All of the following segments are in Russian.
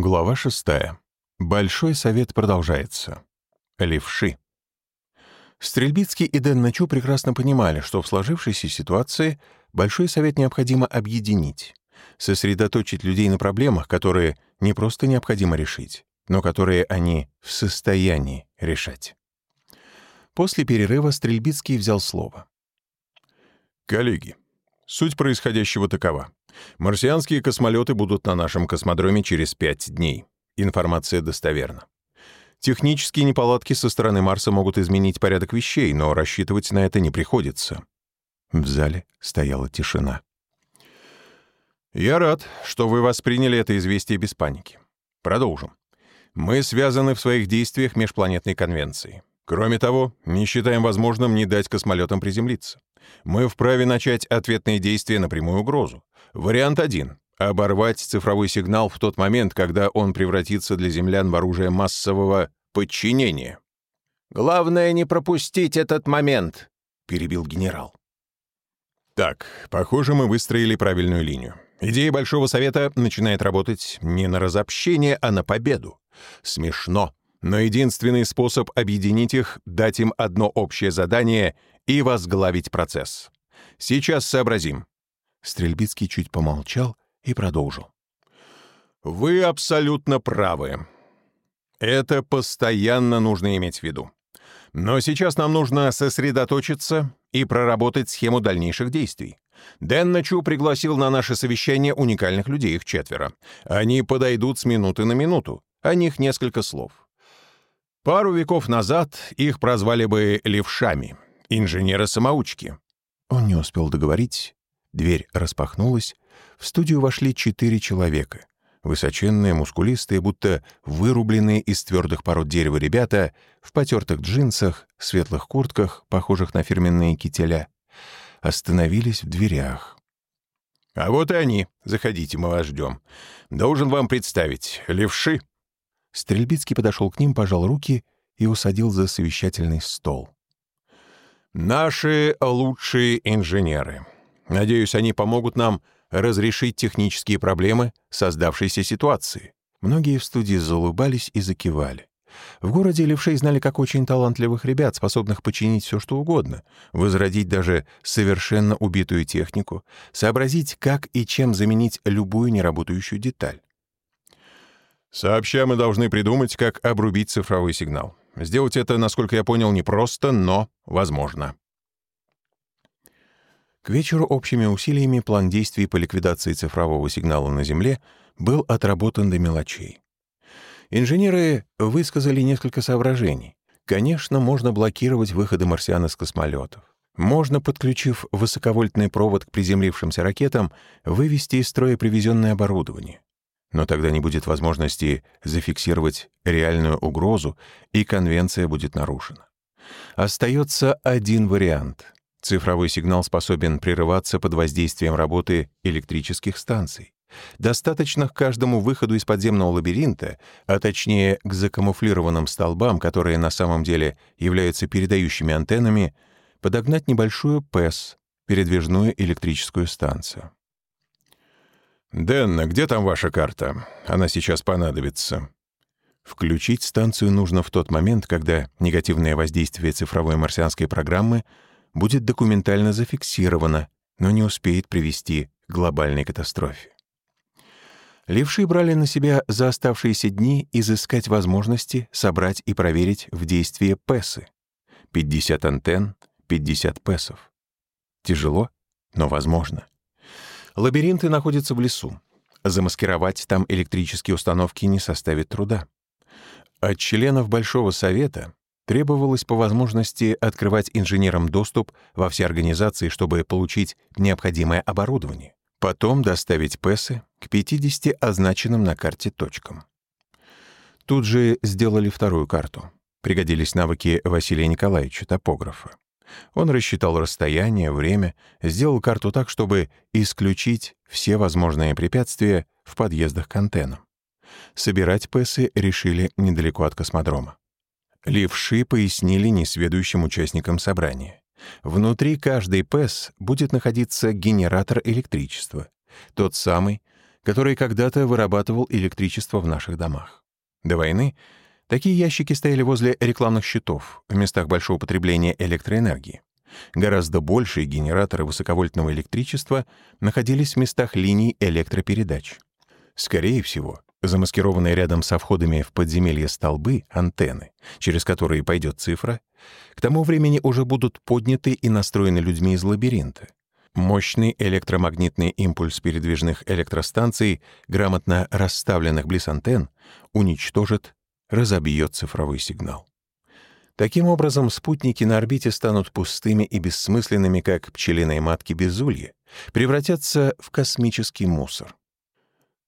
Глава шестая. Большой совет продолжается. Левши. Стрельбицкий и Дэн Начу прекрасно понимали, что в сложившейся ситуации Большой совет необходимо объединить, сосредоточить людей на проблемах, которые не просто необходимо решить, но которые они в состоянии решать. После перерыва Стрельбицкий взял слово. «Коллеги, суть происходящего такова. Марсианские космолеты будут на нашем космодроме через пять дней. Информация достоверна. Технические неполадки со стороны Марса могут изменить порядок вещей, но рассчитывать на это не приходится. В зале стояла тишина. «Я рад, что вы восприняли это известие без паники. Продолжим. Мы связаны в своих действиях межпланетной конвенцией. Кроме того, не считаем возможным не дать космолетам приземлиться. Мы вправе начать ответные действия на прямую угрозу. Вариант один — оборвать цифровой сигнал в тот момент, когда он превратится для землян в оружие массового подчинения. «Главное не пропустить этот момент», — перебил генерал. Так, похоже, мы выстроили правильную линию. Идея Большого Совета начинает работать не на разобщение, а на победу. Смешно, но единственный способ объединить их — дать им одно общее задание и возглавить процесс. Сейчас сообразим. Стрельбицкий чуть помолчал и продолжил. «Вы абсолютно правы. Это постоянно нужно иметь в виду. Но сейчас нам нужно сосредоточиться и проработать схему дальнейших действий. Дэн Начу пригласил на наше совещание уникальных людей, их четверо. Они подойдут с минуты на минуту. О них несколько слов. Пару веков назад их прозвали бы левшами, инженеры-самоучки. Он не успел договорить, Дверь распахнулась, в студию вошли четыре человека. Высоченные, мускулистые, будто вырубленные из твердых пород дерева ребята, в потертых джинсах, светлых куртках, похожих на фирменные кителя, остановились в дверях. «А вот и они. Заходите, мы вас ждем. Должен вам представить. Левши». Стрельбицкий подошел к ним, пожал руки и усадил за совещательный стол. «Наши лучшие инженеры. Надеюсь, они помогут нам разрешить технические проблемы создавшейся ситуации». Многие в студии заулыбались и закивали. В городе левшей знали как очень талантливых ребят, способных починить все, что угодно, возродить даже совершенно убитую технику, сообразить, как и чем заменить любую неработающую деталь. Сообща мы должны придумать, как обрубить цифровой сигнал. Сделать это, насколько я понял, непросто, но возможно. К вечеру общими усилиями план действий по ликвидации цифрового сигнала на Земле был отработан до мелочей. Инженеры высказали несколько соображений. Конечно, можно блокировать выходы марсиан из космолетов. Можно, подключив высоковольтный провод к приземлившимся ракетам, вывести из строя привезенное оборудование. Но тогда не будет возможности зафиксировать реальную угрозу, и конвенция будет нарушена. Остается один вариант — Цифровой сигнал способен прерываться под воздействием работы электрических станций. Достаточно к каждому выходу из подземного лабиринта, а точнее к закамуфлированным столбам, которые на самом деле являются передающими антеннами, подогнать небольшую ПЭС, передвижную электрическую станцию. «Дэнна, где там ваша карта? Она сейчас понадобится». Включить станцию нужно в тот момент, когда негативное воздействие цифровой марсианской программы — будет документально зафиксировано, но не успеет привести к глобальной катастрофе. Левши брали на себя за оставшиеся дни изыскать возможности собрать и проверить в действии ПЭСы. 50 антенн, 50 ПЭСов. Тяжело, но возможно. Лабиринты находятся в лесу. Замаскировать там электрические установки не составит труда. От членов Большого Совета Требовалось по возможности открывать инженерам доступ во все организации, чтобы получить необходимое оборудование. Потом доставить ПЭСы к 50 означенным на карте точкам. Тут же сделали вторую карту. Пригодились навыки Василия Николаевича, топографа. Он рассчитал расстояние, время, сделал карту так, чтобы исключить все возможные препятствия в подъездах к антеннам. Собирать ПЭСы решили недалеко от космодрома. Левши пояснили несведущим участникам собрания. Внутри каждой ПЭС будет находиться генератор электричества, тот самый, который когда-то вырабатывал электричество в наших домах. До войны такие ящики стояли возле рекламных щитов в местах большого потребления электроэнергии. Гораздо большие генераторы высоковольтного электричества находились в местах линий электропередач. Скорее всего, замаскированные рядом со входами в подземелье столбы, антенны, через которые пойдет цифра, к тому времени уже будут подняты и настроены людьми из лабиринта. Мощный электромагнитный импульс передвижных электростанций, грамотно расставленных близ антенн, уничтожит, разобьет цифровой сигнал. Таким образом, спутники на орбите станут пустыми и бессмысленными, как пчелиные матки без улья, превратятся в космический мусор.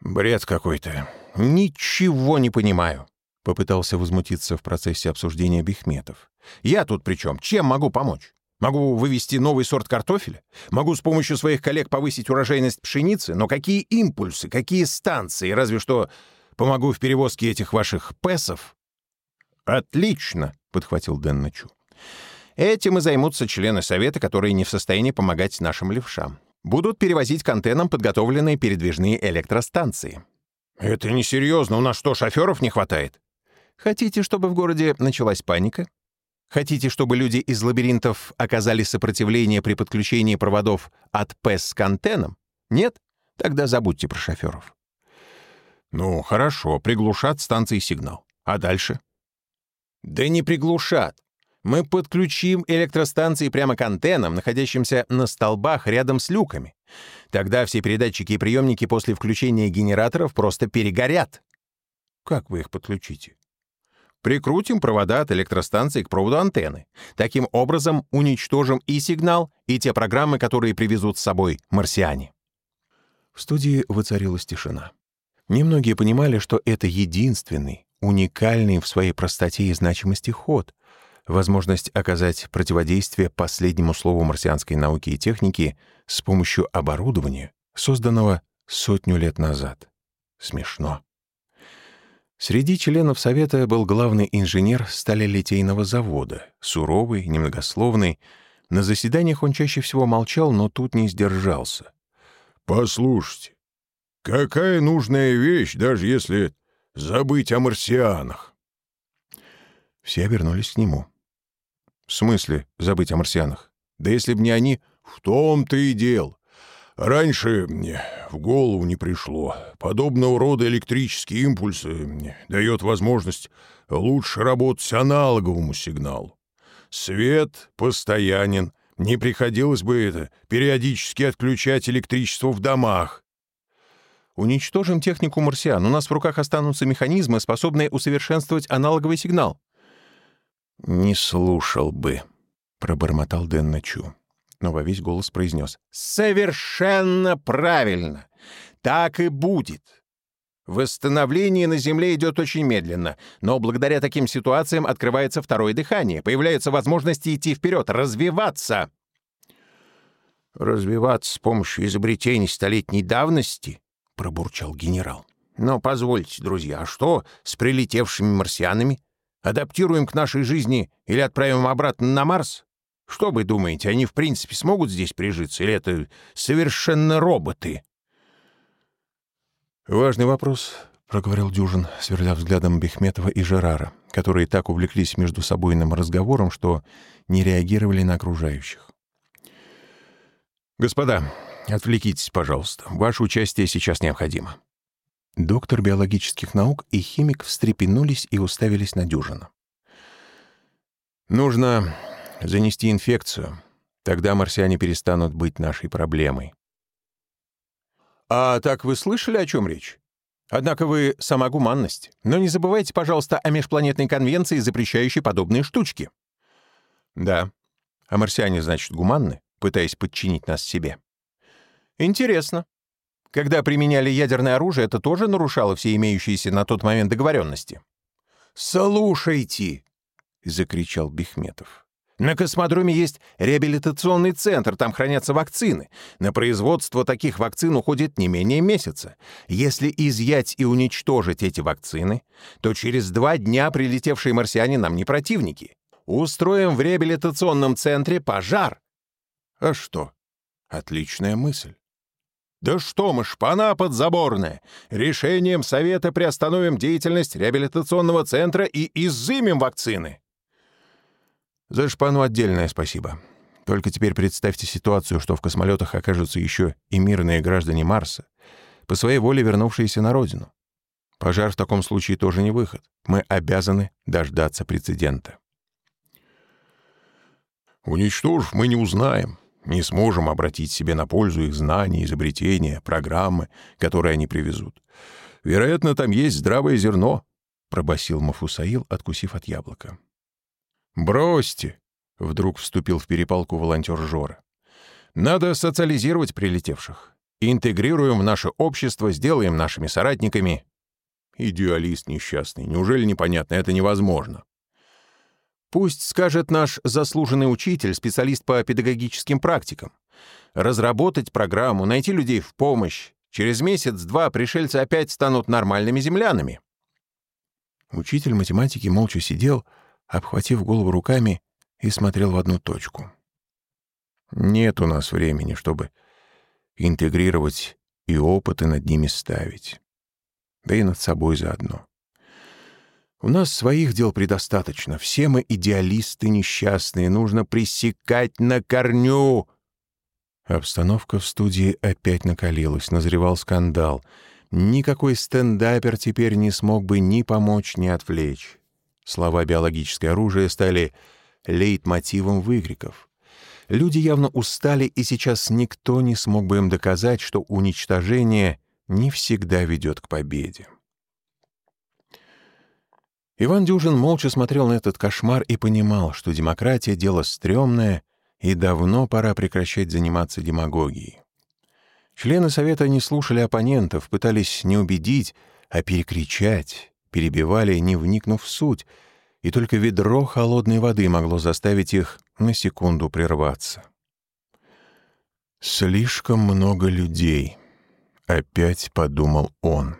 «Бред какой-то. Ничего не понимаю», — попытался возмутиться в процессе обсуждения Бехметов. «Я тут при чем? Чем могу помочь? Могу вывести новый сорт картофеля? Могу с помощью своих коллег повысить урожайность пшеницы? Но какие импульсы, какие станции? Разве что помогу в перевозке этих ваших песов?» «Отлично!» — подхватил Дэн Начу. «Этим и займутся члены Совета, которые не в состоянии помогать нашим левшам. Будут перевозить к антеннам подготовленные передвижные электростанции». «Это несерьезно. У нас что, шоферов не хватает?» «Хотите, чтобы в городе началась паника? Хотите, чтобы люди из лабиринтов оказали сопротивление при подключении проводов от ПЭС к антеннам? Нет? Тогда забудьте про шоферов». «Ну, хорошо, приглушат станции сигнал. А дальше?» Да не приглушат. Мы подключим электростанции прямо к антеннам, находящимся на столбах рядом с люками. Тогда все передатчики и приемники после включения генераторов просто перегорят. Как вы их подключите? Прикрутим провода от электростанции к проводу антенны. Таким образом уничтожим и сигнал, и те программы, которые привезут с собой марсиане. В студии воцарилась тишина. Немногие понимали, что это единственный, уникальный в своей простоте и значимости ход, возможность оказать противодействие последнему слову марсианской науки и техники с помощью оборудования, созданного сотню лет назад. Смешно. Среди членов Совета был главный инженер сталелитейного завода, суровый, немногословный. На заседаниях он чаще всего молчал, но тут не сдержался. «Послушайте, какая нужная вещь, даже если Забыть о марсианах. Все обернулись к нему. В смысле забыть о марсианах? Да если б не они, в том-то и дел. Раньше мне в голову не пришло. Подобного рода электрические импульсы дает возможность лучше работать аналоговому сигналу. Свет постоянен, не приходилось бы это периодически отключать электричество в домах. Уничтожим технику марсиан. У нас в руках останутся механизмы, способные усовершенствовать аналоговый сигнал. «Не слушал бы», — пробормотал Дэн Начу. Но во весь голос произнес. «Совершенно правильно! Так и будет!» Восстановление на Земле идет очень медленно, но благодаря таким ситуациям открывается второе дыхание, появляются возможности идти вперед, развиваться. Развиваться с помощью изобретений столетней давности? Пробурчал генерал. «Но позвольте, друзья, а что с прилетевшими марсианами? Адаптируем к нашей жизни или отправим обратно на Марс? Что вы думаете, они в принципе смогут здесь прижиться, или это совершенно роботы?» «Важный вопрос», — проговорил Дюжин, сверля взглядом Бехметова и Жерара, которые так увлеклись между собойным разговором, что не реагировали на окружающих. «Господа, Отвлекитесь, пожалуйста. Ваше участие сейчас необходимо». Доктор биологических наук и химик встрепенулись и уставились на дюжину. «Нужно занести инфекцию. Тогда марсиане перестанут быть нашей проблемой». «А так вы слышали, о чем речь? Однако вы сама гуманность. Но не забывайте, пожалуйста, о межпланетной конвенции, запрещающей подобные штучки». «Да. А марсиане, значит, гуманны, пытаясь подчинить нас себе». Интересно. Когда применяли ядерное оружие, это тоже нарушало все имеющиеся на тот момент договоренности? «Слушайте!» — закричал Бехметов. «На космодроме есть реабилитационный центр, там хранятся вакцины. На производство таких вакцин уходит не менее месяца. Если изъять и уничтожить эти вакцины, то через два дня прилетевшие марсиане нам не противники. Устроим в реабилитационном центре пожар». А что? Отличная мысль. Да что мы, шпана подзаборная! Решением Совета приостановим деятельность реабилитационного центра и изымем вакцины!» «За шпану отдельное спасибо. Только теперь представьте ситуацию, что в космолетах окажутся еще и мирные граждане Марса, по своей воле вернувшиеся на родину. Пожар в таком случае тоже не выход. Мы обязаны дождаться прецедента». «Уничтожив, мы не узнаем», не сможем обратить себе на пользу их знания, изобретения, программы, которые они привезут. Вероятно, там есть здравое зерно, — пробасил Мафусаил, откусив от яблока. «Бросьте!» — вдруг вступил в перепалку волонтер Жора. «Надо социализировать прилетевших. Интегрируем в наше общество, сделаем нашими соратниками». «Идеалист несчастный. Неужели непонятно? Это невозможно». Пусть скажет наш заслуженный учитель, специалист по педагогическим практикам. Разработать программу, найти людей в помощь. Через месяц-два пришельцы опять станут нормальными землянами. Учитель математики молча сидел, обхватив голову руками и смотрел в одну точку. Нет у нас времени, чтобы интегрировать и опыты над ними ставить. Да и над собой заодно. У нас своих дел предостаточно. Все мы идеалисты несчастные. Нужно пресекать на корню. Обстановка в студии опять накалилась. Назревал скандал. Никакой стендапер теперь не смог бы ни помочь, ни отвлечь. Слова «биологическое оружие» стали лейтмотивом выкриков. Люди явно устали, и сейчас никто не смог бы им доказать, что уничтожение не всегда ведет к победе. Иван Дюжин молча смотрел на этот кошмар и понимал, что демократия — дело стрёмное, и давно пора прекращать заниматься демагогией. Члены Совета не слушали оппонентов, пытались не убедить, а перекричать, перебивали, не вникнув в суть, и только ведро холодной воды могло заставить их на секунду прерваться. «Слишком много людей», — опять подумал он.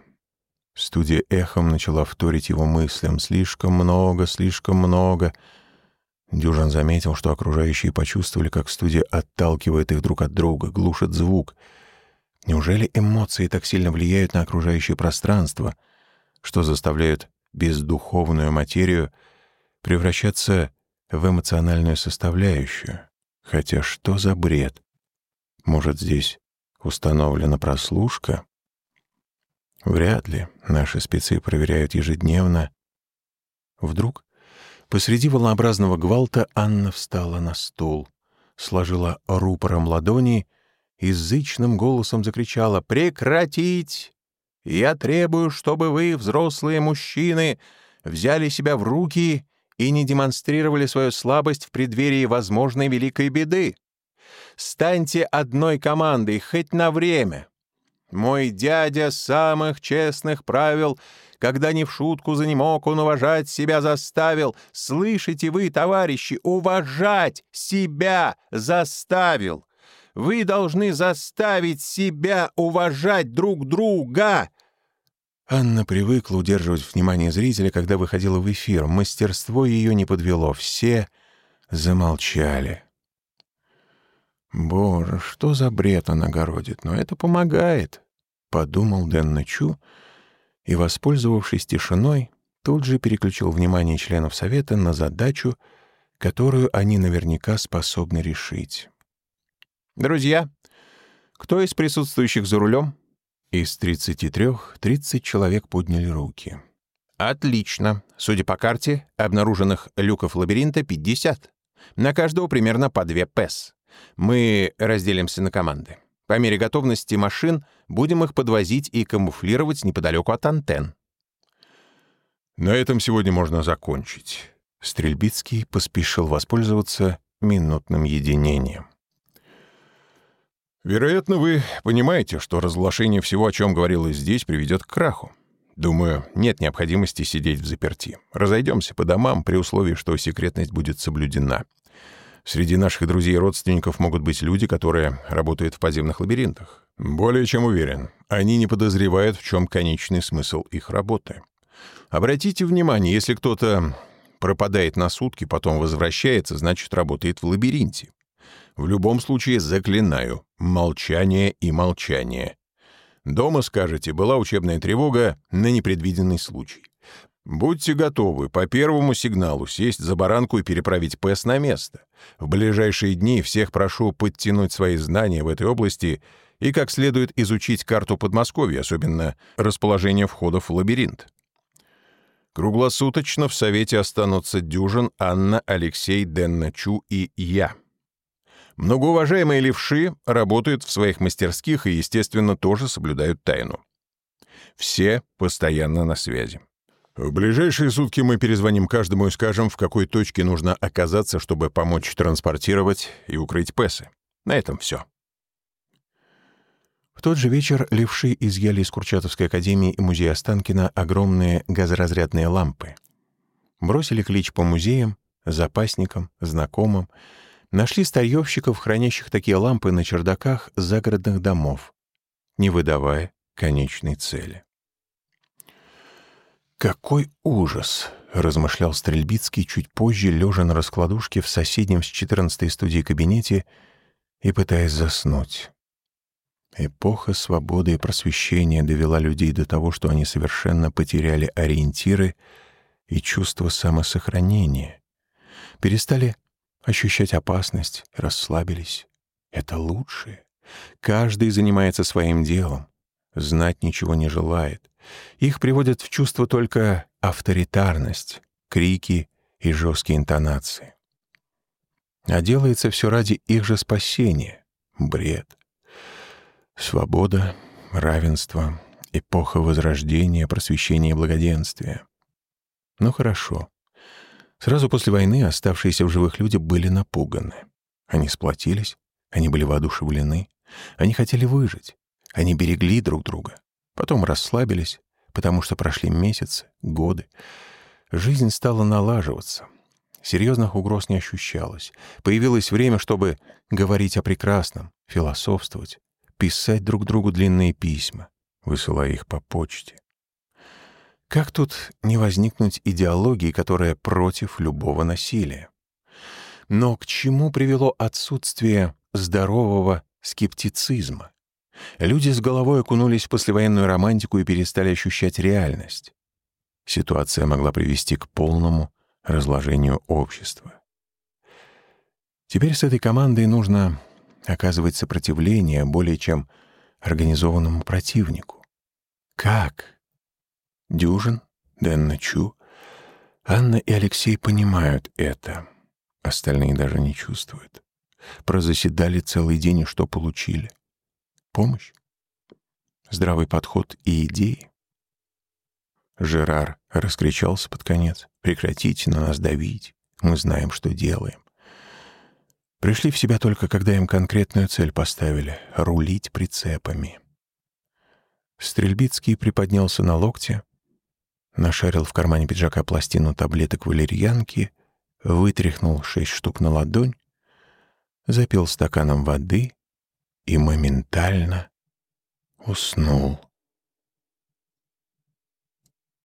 Студия эхом начала вторить его мыслям. «Слишком много, слишком много». Дюжан заметил, что окружающие почувствовали, как студия отталкивает их друг от друга, глушит звук. Неужели эмоции так сильно влияют на окружающее пространство, что заставляют бездуховную материю превращаться в эмоциональную составляющую? Хотя что за бред? Может, здесь установлена прослушка? Вряд ли. Наши спецы проверяют ежедневно. Вдруг посреди волнообразного гвалта Анна встала на стул, сложила рупором ладони и зычным голосом закричала «Прекратить! Я требую, чтобы вы, взрослые мужчины, взяли себя в руки и не демонстрировали свою слабость в преддверии возможной великой беды. Станьте одной командой хоть на время. Мой дядя самых честных правил, когда не в шутку за занемог, он уважать себя заставил. Слышите вы, товарищи, уважать себя заставил. Вы должны заставить себя уважать друг друга. Анна привыкла удерживать внимание зрителя, когда выходила в эфир. Мастерство ее не подвело. Все замолчали. «Боже, что за бред она городит, но это помогает», — подумал Дэн Ночу и, воспользовавшись тишиной, тут же переключил внимание членов Совета на задачу, которую они наверняка способны решить. «Друзья, кто из присутствующих за рулем?» Из 33 30 человек подняли руки. «Отлично. Судя по карте, обнаруженных люков лабиринта 50. На каждого примерно по две ПЭС. Мы разделимся на команды. По мере готовности машин будем их подвозить и камуфлировать неподалеку от антенн. На этом сегодня можно закончить. Стрельбицкий поспешил воспользоваться минутным единением. Вероятно, вы понимаете, что разглашение всего, о чем говорилось здесь, приведет к краху. Думаю, нет необходимости сидеть в заперти. Разойдемся по домам при условии, что секретность будет соблюдена. Среди наших друзей и родственников могут быть люди, которые работают в подземных лабиринтах. Более чем уверен, они не подозревают, в чем конечный смысл их работы. Обратите внимание, если кто-то пропадает на сутки, потом возвращается, значит, работает в лабиринте. В любом случае, заклинаю, молчание и молчание. Дома, скажете, была учебная тревога на непредвиденный случай. Будьте готовы по первому сигналу сесть за баранку и переправить ПЭС на место. В ближайшие дни всех прошу подтянуть свои знания в этой области и как следует изучить карту Подмосковья, особенно расположение входов в лабиринт. Круглосуточно в Совете останутся Дюжин, Анна, Алексей, Денна Чу и я. Многоуважаемые левши работают в своих мастерских и, естественно, тоже соблюдают тайну. Все постоянно на связи. В ближайшие сутки мы перезвоним каждому и скажем, в какой точке нужно оказаться, чтобы помочь транспортировать и укрыть Песы. На этом все. В тот же вечер левши изъяли из Курчатовской академии и музея Останкина огромные газоразрядные лампы. Бросили клич по музеям, запасникам, знакомым, нашли старьевщиков, хранящих такие лампы на чердаках загородных домов, не выдавая конечной цели. «Какой ужас!» — размышлял Стрельбицкий чуть позже, лежа на раскладушке в соседнем с 14-й студии кабинете и пытаясь заснуть. Эпоха свободы и просвещения довела людей до того, что они совершенно потеряли ориентиры и чувство самосохранения, перестали ощущать опасность, расслабились. Это лучшее. Каждый занимается своим делом, знать ничего не желает. Их приводят в чувство только авторитарность, крики и жесткие интонации. А делается все ради их же спасения. Бред. Свобода, равенство, эпоха возрождения, просвещения и благоденствия. Ну хорошо. Сразу после войны оставшиеся в живых люди были напуганы. Они сплотились, они были воодушевлены, они хотели выжить, они берегли друг друга, потом расслабились, потому что прошли месяцы, годы. Жизнь стала налаживаться. Серьезных угроз не ощущалось. Появилось время, чтобы говорить о прекрасном, философствовать, писать друг другу длинные письма, высылая их по почте. Как тут не возникнуть идеологии, которая против любого насилия? Но к чему привело отсутствие здорового скептицизма? Люди с головой окунулись в послевоенную романтику и перестали ощущать реальность. Ситуация могла привести к полному разложению общества. Теперь с этой командой нужно оказывать сопротивление более чем организованному противнику. Как? Дюжин, Дэнна Чу, Анна и Алексей понимают это. Остальные даже не чувствуют. Прозаседали целый день и что получили? Помощь? Здравый подход и идеи? Жерар раскричался под конец. «Прекратите на нас давить. Мы знаем, что делаем. Пришли в себя только, когда им конкретную цель поставили — рулить прицепами. Стрельбицкий приподнялся на локте, нашарил в кармане пиджака пластину таблеток валерьянки, вытряхнул шесть штук на ладонь, запил стаканом воды и моментально уснул.